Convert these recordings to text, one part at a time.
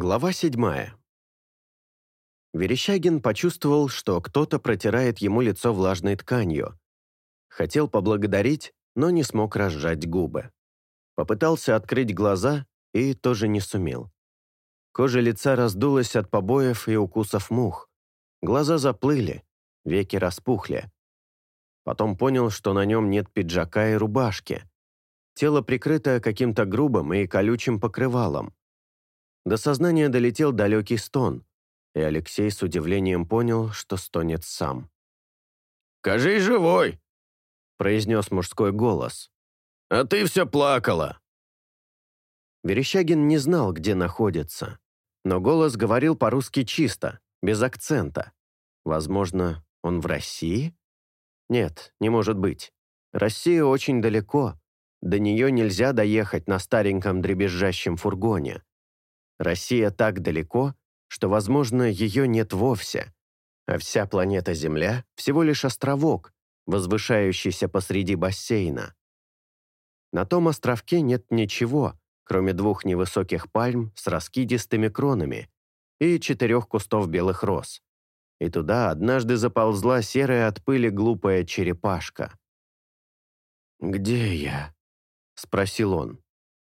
Глава седьмая. Верещагин почувствовал, что кто-то протирает ему лицо влажной тканью. Хотел поблагодарить, но не смог разжать губы. Попытался открыть глаза и тоже не сумел. Кожа лица раздулась от побоев и укусов мух. Глаза заплыли, веки распухли. Потом понял, что на нем нет пиджака и рубашки. Тело прикрыто каким-то грубым и колючим покрывалом. До сознания долетел далекий стон, и Алексей с удивлением понял, что стонет сам. Кажи, живой!» — произнес мужской голос. «А ты все плакала!» Верещагин не знал, где находится, но голос говорил по-русски чисто, без акцента. Возможно, он в России? Нет, не может быть. Россия очень далеко. До нее нельзя доехать на стареньком дребезжащем фургоне. Россия так далеко, что, возможно, ее нет вовсе, а вся планета Земля – всего лишь островок, возвышающийся посреди бассейна. На том островке нет ничего, кроме двух невысоких пальм с раскидистыми кронами и четырех кустов белых роз. И туда однажды заползла серая от пыли глупая черепашка. «Где я?» — спросил он.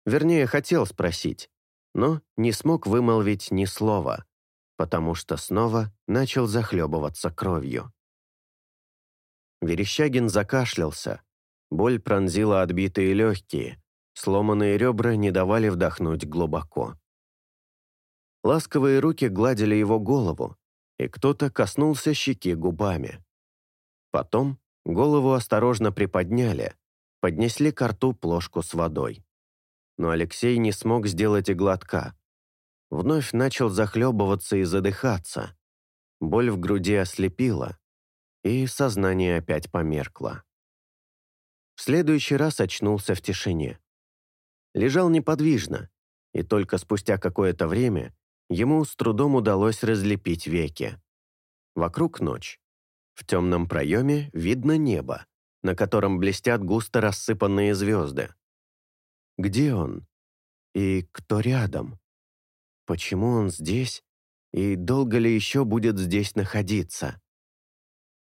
Вернее, хотел спросить но не смог вымолвить ни слова, потому что снова начал захлебываться кровью. Верещагин закашлялся. Боль пронзила отбитые легкие, сломанные ребра не давали вдохнуть глубоко. Ласковые руки гладили его голову, и кто-то коснулся щеки губами. Потом голову осторожно приподняли, поднесли к рту плошку с водой но Алексей не смог сделать и глотка. Вновь начал захлебываться и задыхаться. Боль в груди ослепила, и сознание опять померкло. В следующий раз очнулся в тишине. Лежал неподвижно, и только спустя какое-то время ему с трудом удалось разлепить веки. Вокруг ночь. В темном проеме видно небо, на котором блестят густо рассыпанные звезды. Где он? И кто рядом? Почему он здесь? И долго ли еще будет здесь находиться?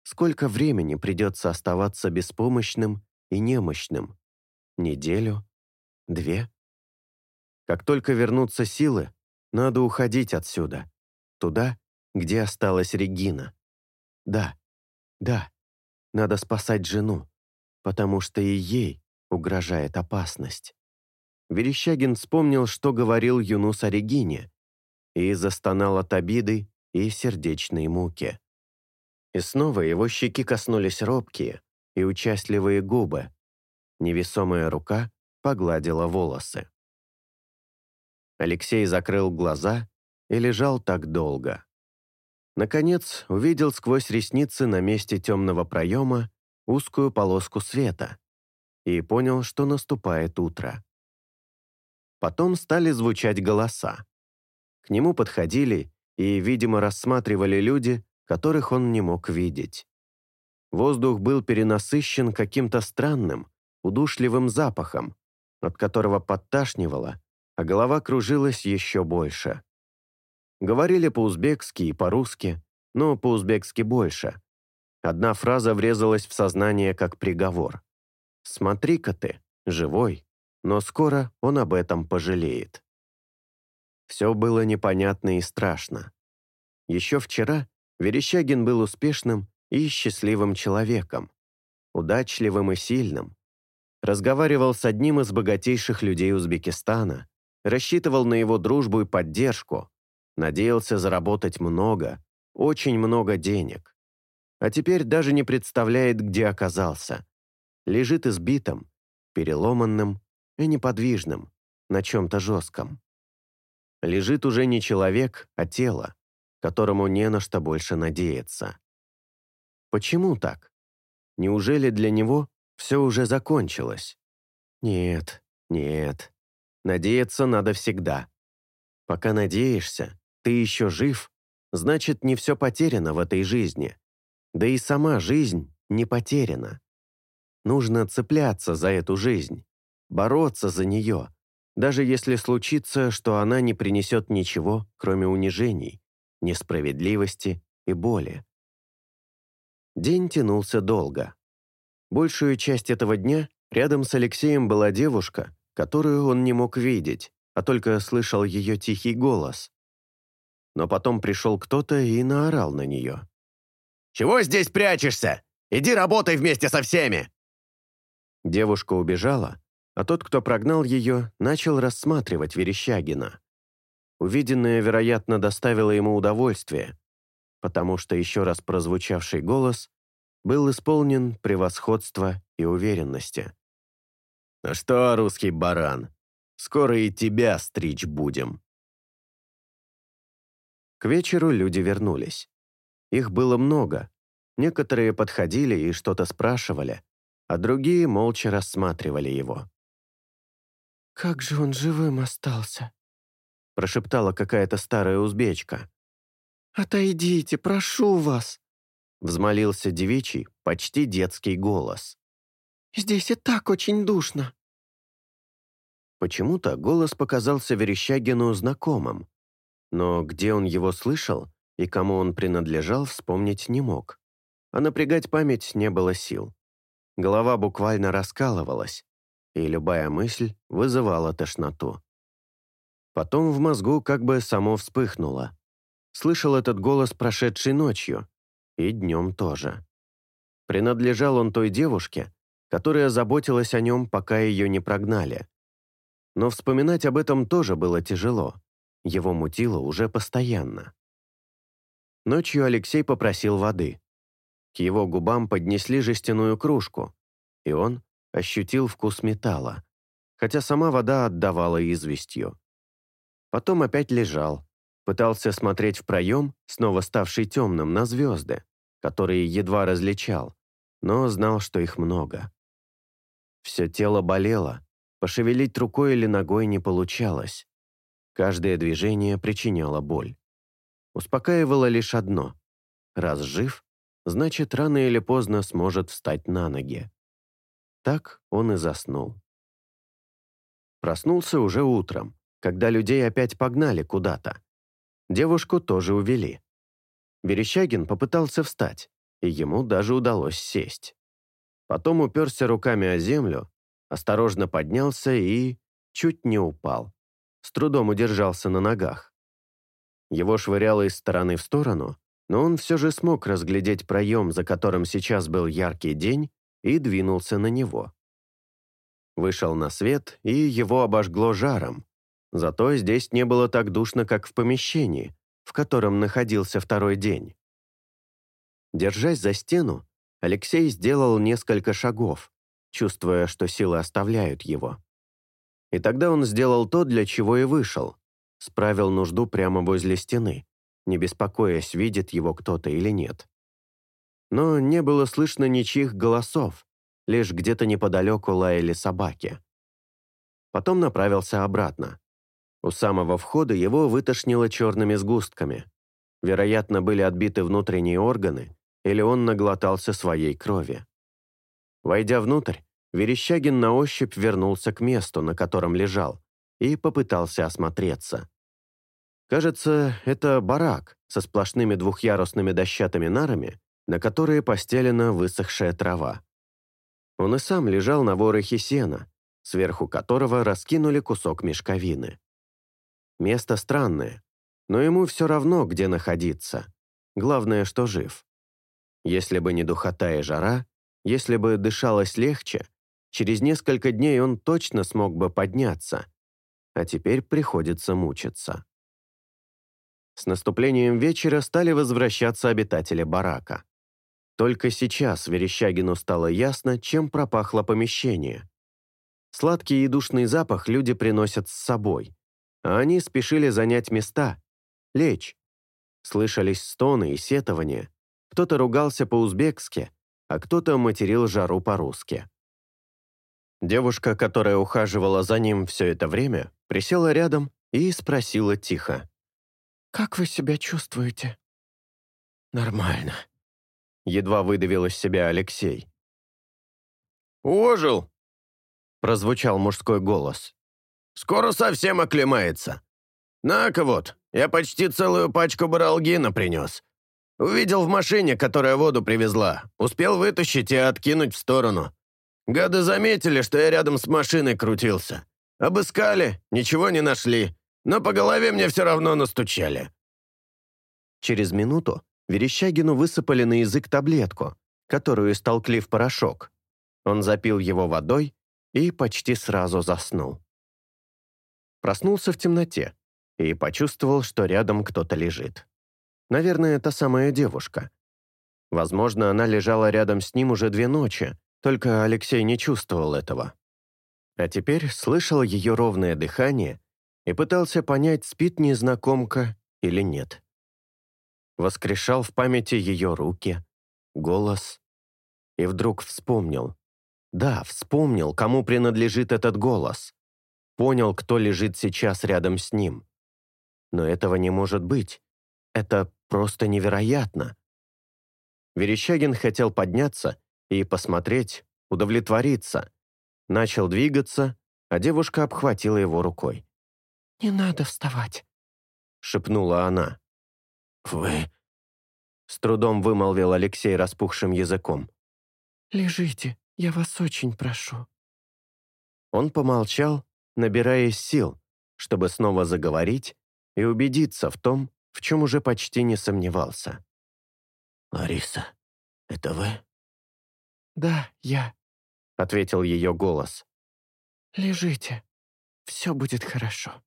Сколько времени придется оставаться беспомощным и немощным? Неделю? Две? Как только вернутся силы, надо уходить отсюда. Туда, где осталась Регина. Да, да, надо спасать жену, потому что и ей угрожает опасность. Верещагин вспомнил, что говорил Юнус о Регине, и застонал от обиды и сердечной муки. И снова его щеки коснулись робкие и участливые губы. Невесомая рука погладила волосы. Алексей закрыл глаза и лежал так долго. Наконец, увидел сквозь ресницы на месте темного проема узкую полоску света и понял, что наступает утро. Потом стали звучать голоса. К нему подходили и, видимо, рассматривали люди, которых он не мог видеть. Воздух был перенасыщен каким-то странным, удушливым запахом, от которого подташнивало, а голова кружилась еще больше. Говорили по-узбекски и по-русски, но по-узбекски больше. Одна фраза врезалась в сознание как приговор. «Смотри-ка ты, живой!» но скоро он об этом пожалеет. Все было непонятно и страшно. Еще вчера Верещагин был успешным и счастливым человеком, удачливым и сильным. Разговаривал с одним из богатейших людей Узбекистана, рассчитывал на его дружбу и поддержку, надеялся заработать много, очень много денег. А теперь даже не представляет, где оказался. Лежит избитым, переломанным и неподвижным, на чем-то жестком. Лежит уже не человек, а тело, которому не на что больше надеяться. Почему так? Неужели для него все уже закончилось? Нет, нет. Надеяться надо всегда. Пока надеешься, ты еще жив, значит, не все потеряно в этой жизни. Да и сама жизнь не потеряна. Нужно цепляться за эту жизнь, бороться за нее, даже если случится, что она не принесет ничего, кроме унижений, несправедливости и боли. День тянулся долго. Большую часть этого дня рядом с Алексеем была девушка, которую он не мог видеть, а только слышал ее тихий голос. Но потом пришел кто-то и наорал на нее. «Чего здесь прячешься? Иди работай вместе со всеми!» Девушка убежала, а тот, кто прогнал ее, начал рассматривать Верещагина. Увиденное, вероятно, доставило ему удовольствие, потому что еще раз прозвучавший голос был исполнен превосходства и уверенности. «Ну что, русский баран, скоро и тебя стричь будем!» К вечеру люди вернулись. Их было много. Некоторые подходили и что-то спрашивали, а другие молча рассматривали его. «Как же он живым остался?» прошептала какая-то старая узбечка. «Отойдите, прошу вас!» взмолился девичий, почти детский голос. «Здесь и так очень душно!» Почему-то голос показался Верещагину знакомым, но где он его слышал и кому он принадлежал, вспомнить не мог. А напрягать память не было сил. Голова буквально раскалывалась, и любая мысль вызывала тошноту. Потом в мозгу как бы само вспыхнуло. Слышал этот голос прошедшей ночью, и днем тоже. Принадлежал он той девушке, которая заботилась о нем, пока ее не прогнали. Но вспоминать об этом тоже было тяжело. Его мутило уже постоянно. Ночью Алексей попросил воды. К его губам поднесли жестяную кружку, и он, ощутил вкус металла, хотя сама вода отдавала известью. Потом опять лежал, пытался смотреть в проем, снова ставший темным, на звезды, которые едва различал, но знал, что их много. Все тело болело, пошевелить рукой или ногой не получалось. Каждое движение причиняло боль. Успокаивало лишь одно. Раз жив, значит, рано или поздно сможет встать на ноги. Так он и заснул. Проснулся уже утром, когда людей опять погнали куда-то. Девушку тоже увели. Верещагин попытался встать, и ему даже удалось сесть. Потом уперся руками о землю, осторожно поднялся и чуть не упал. С трудом удержался на ногах. Его швыряло из стороны в сторону, но он все же смог разглядеть проем, за которым сейчас был яркий день, и двинулся на него. Вышел на свет, и его обожгло жаром. Зато здесь не было так душно, как в помещении, в котором находился второй день. Держась за стену, Алексей сделал несколько шагов, чувствуя, что силы оставляют его. И тогда он сделал то, для чего и вышел. Справил нужду прямо возле стены, не беспокоясь, видит его кто-то или нет но не было слышно ничьих голосов, лишь где-то неподалеку лаяли собаки. Потом направился обратно. У самого входа его вытошнило черными сгустками. Вероятно, были отбиты внутренние органы, или он наглотался своей крови. Войдя внутрь, Верещагин на ощупь вернулся к месту, на котором лежал, и попытался осмотреться. Кажется, это барак со сплошными двухъярусными дощатыми нарами на которые постелена высохшая трава. Он и сам лежал на ворохе сена, сверху которого раскинули кусок мешковины. Место странное, но ему все равно, где находиться. Главное, что жив. Если бы не духота и жара, если бы дышалось легче, через несколько дней он точно смог бы подняться, а теперь приходится мучиться. С наступлением вечера стали возвращаться обитатели барака. Только сейчас Верещагину стало ясно, чем пропахло помещение. Сладкий и душный запах люди приносят с собой. А они спешили занять места, лечь. Слышались стоны и сетования. Кто-то ругался по-узбекски, а кто-то материл жару по-русски. Девушка, которая ухаживала за ним все это время, присела рядом и спросила тихо. «Как вы себя чувствуете?» «Нормально», — едва выдавил из себя Алексей. «Ожил!» — прозвучал мужской голос. «Скоро совсем оклемается. На-ка вот, я почти целую пачку баралгина принес. Увидел в машине, которая воду привезла. Успел вытащить и откинуть в сторону. Гады заметили, что я рядом с машиной крутился. Обыскали, ничего не нашли, но по голове мне все равно настучали». Через минуту Верещагину высыпали на язык таблетку, которую столкли в порошок. Он запил его водой и почти сразу заснул. Проснулся в темноте и почувствовал, что рядом кто-то лежит. Наверное, та самая девушка. Возможно, она лежала рядом с ним уже две ночи, только Алексей не чувствовал этого. А теперь слышал ее ровное дыхание и пытался понять, спит незнакомка или нет воскрешал в памяти ее руки, голос. И вдруг вспомнил. Да, вспомнил, кому принадлежит этот голос. Понял, кто лежит сейчас рядом с ним. Но этого не может быть. Это просто невероятно. Верещагин хотел подняться и посмотреть, удовлетвориться. Начал двигаться, а девушка обхватила его рукой. «Не надо вставать», — шепнула она. «Вы...» — с трудом вымолвил Алексей распухшим языком. «Лежите, я вас очень прошу». Он помолчал, набираясь сил, чтобы снова заговорить и убедиться в том, в чем уже почти не сомневался. «Лариса, это вы?» «Да, я», — ответил ее голос. «Лежите, все будет хорошо».